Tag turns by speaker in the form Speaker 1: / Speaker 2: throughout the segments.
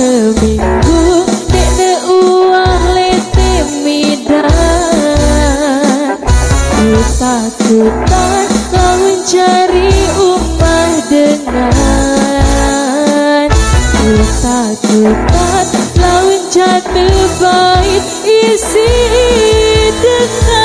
Speaker 1: seminggu Dek uang uang lete ku takut tak lawan cari umah dengan. Ku takut tak lawan jatuh bait isi dengan.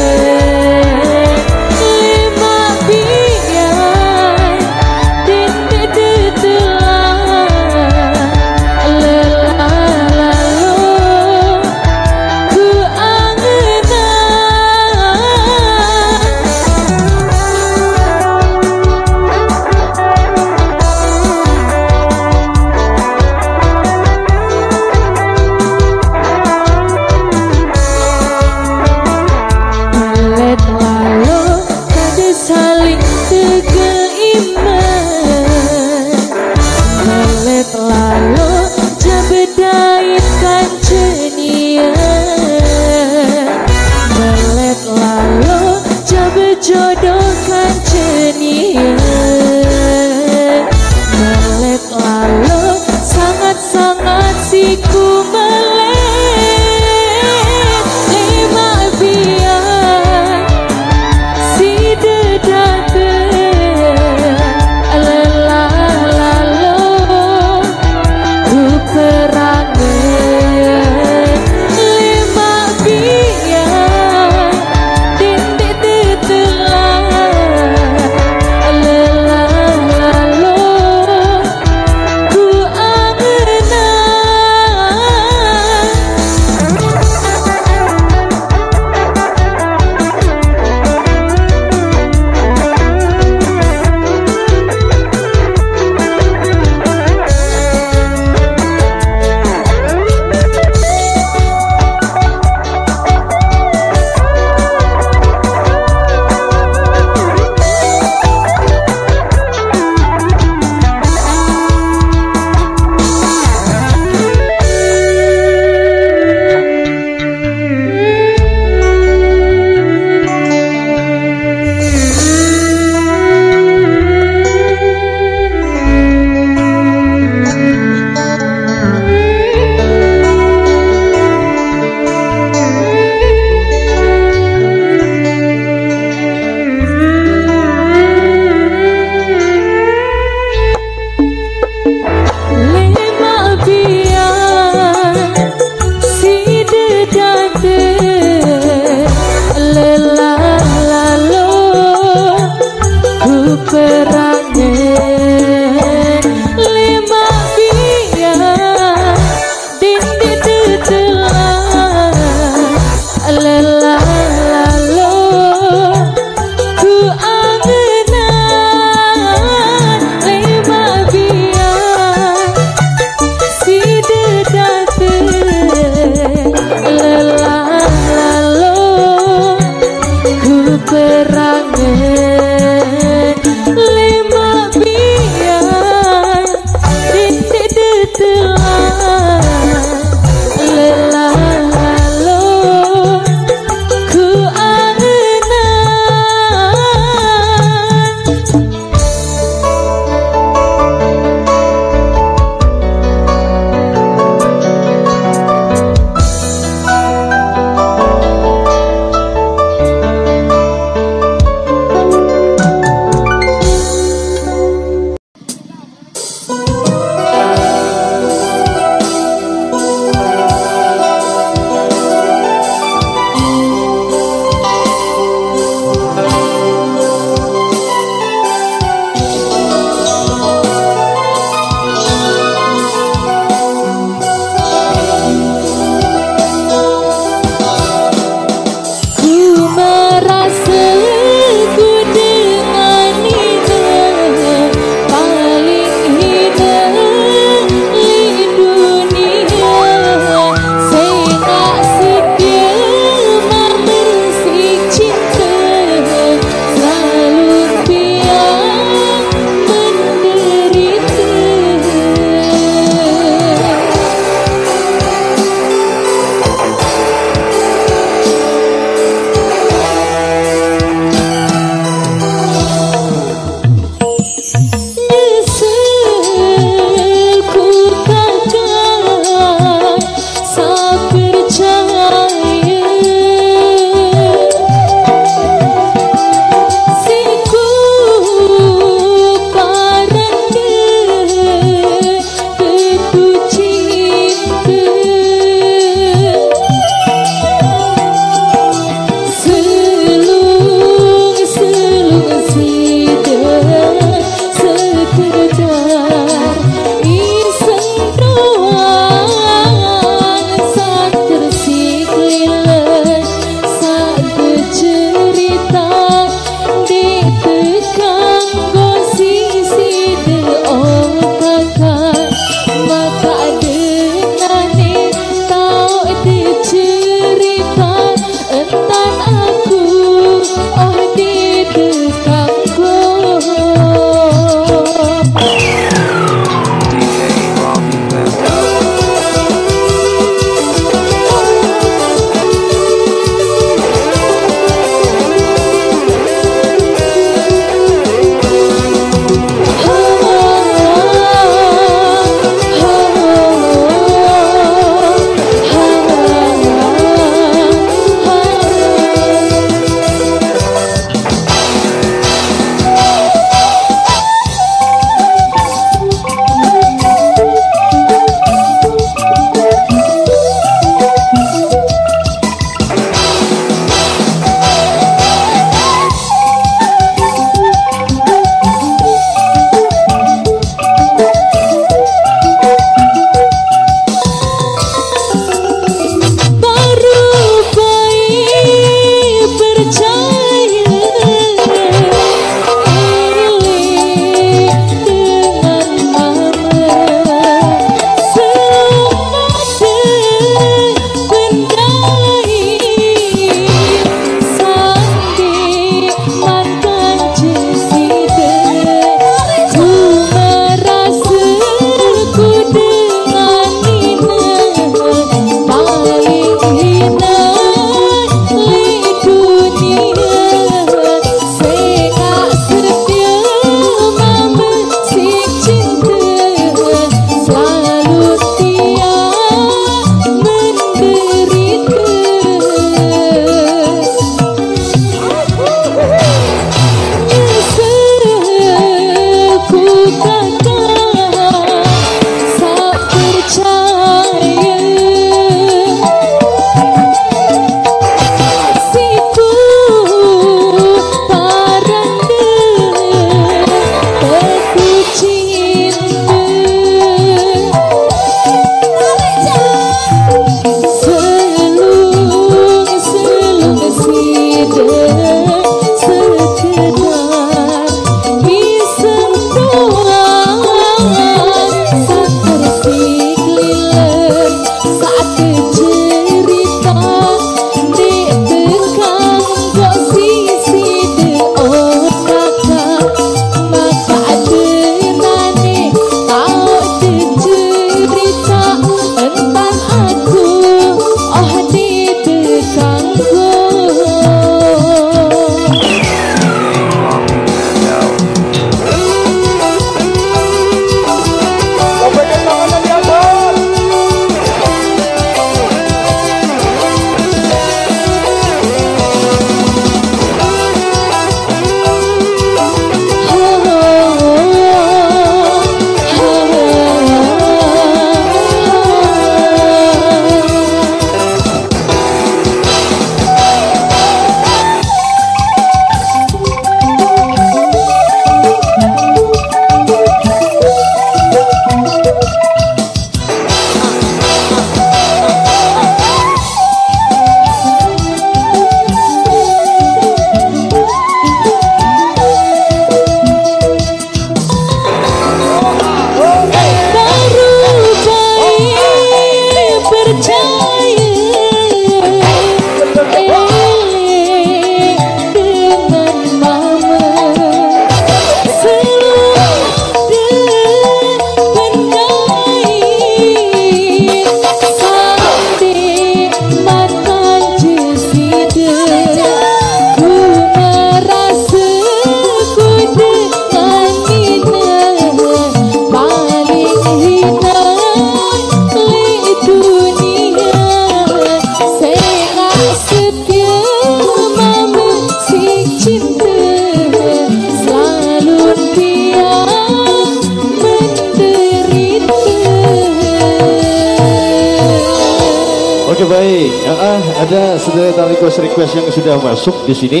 Speaker 1: Oke baik, uh, ada sederhana request-request yang sudah masuk di sini.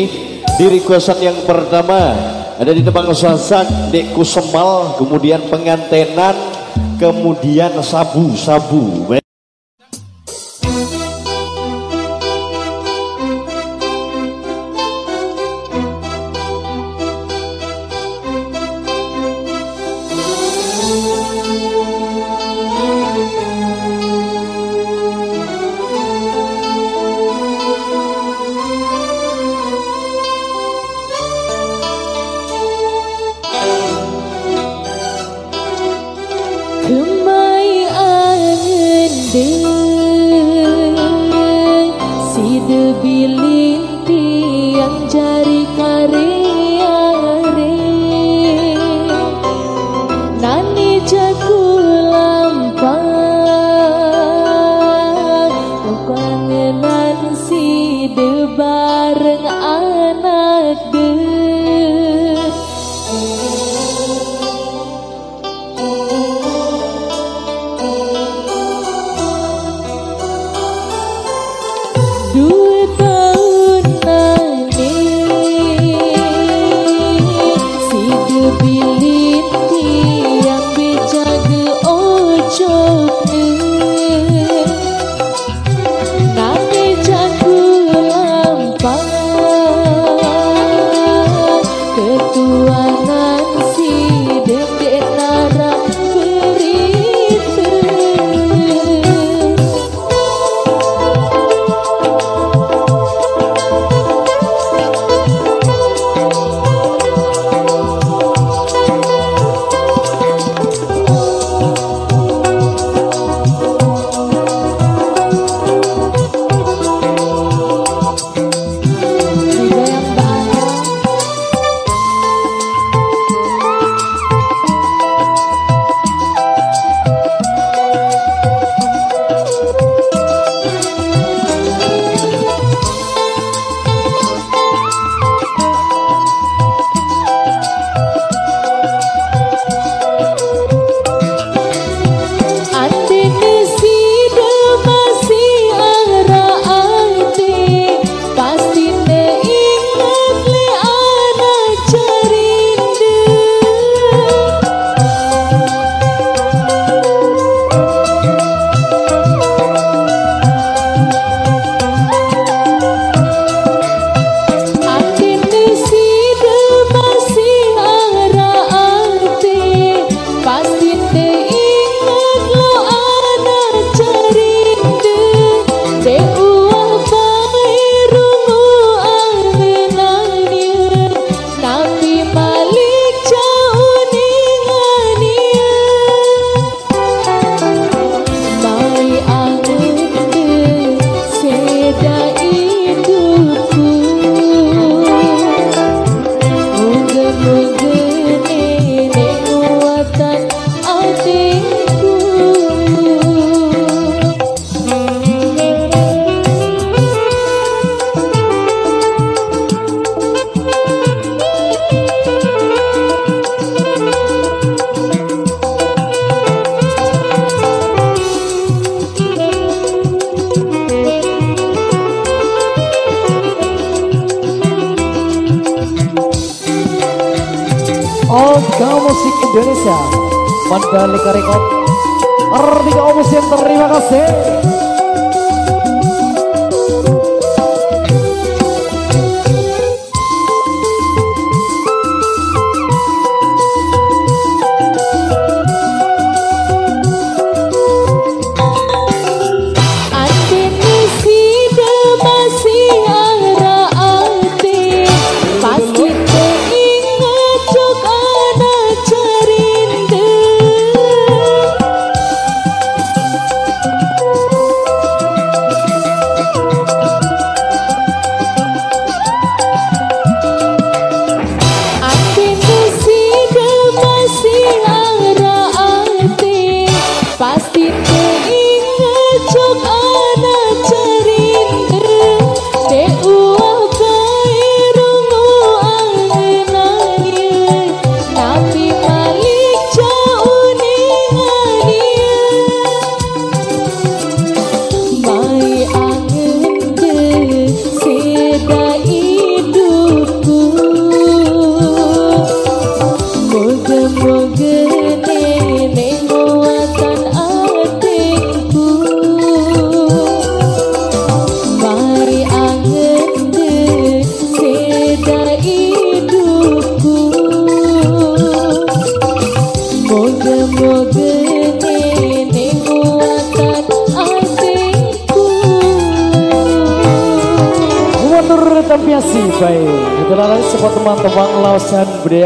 Speaker 1: Di requestan yang pertama ada di Tebang Sasak, Deku Semal, kemudian Pengantenan, kemudian Sabu Sabu.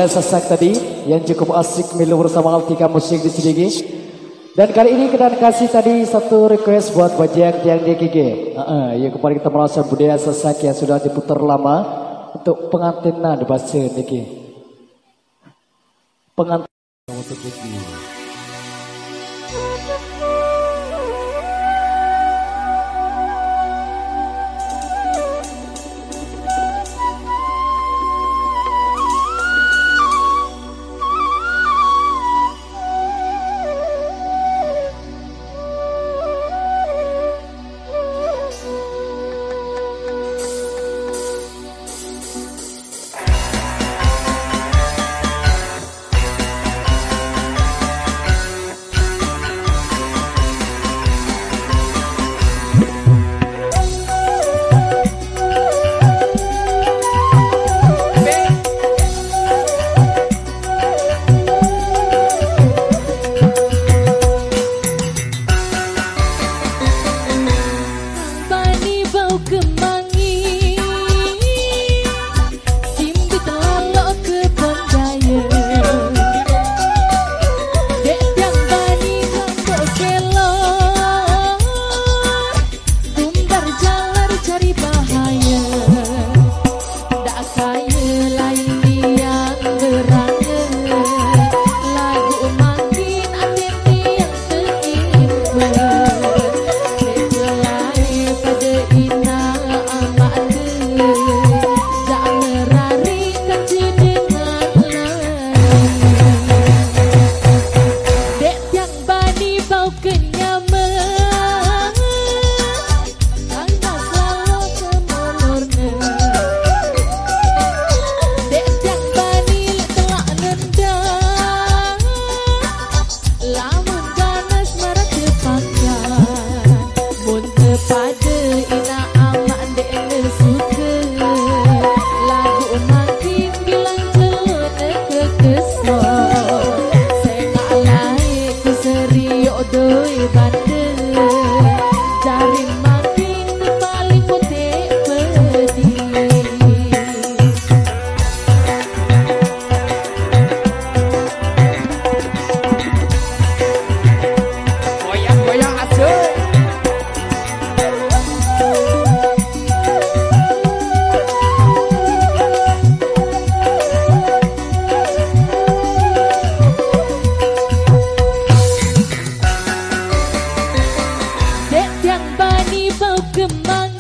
Speaker 1: Sasak tadi Yang cukup asik milu bersama Altika Musik di sini. Dan kali ini kita kasih tadi satu request buat Bajang yang di GG uh -uh, Ya kemarin kita melausan budaya sasak yang sudah diputar lama Untuk pengantinan di bahasa Niki Pengantin. untuk yang bani bau kemang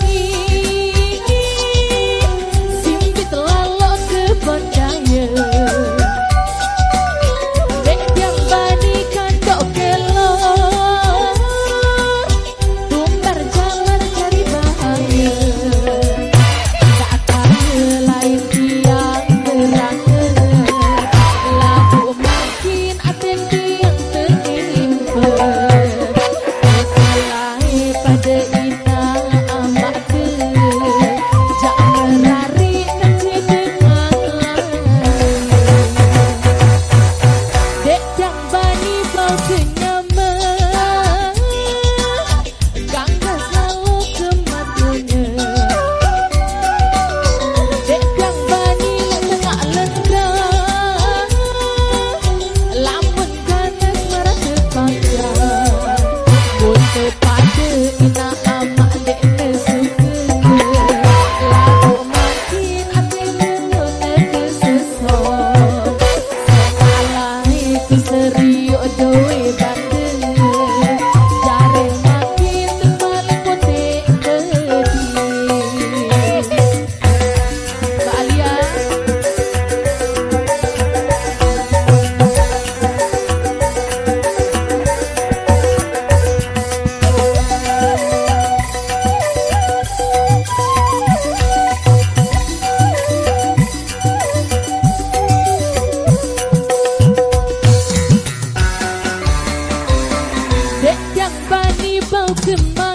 Speaker 1: welcome my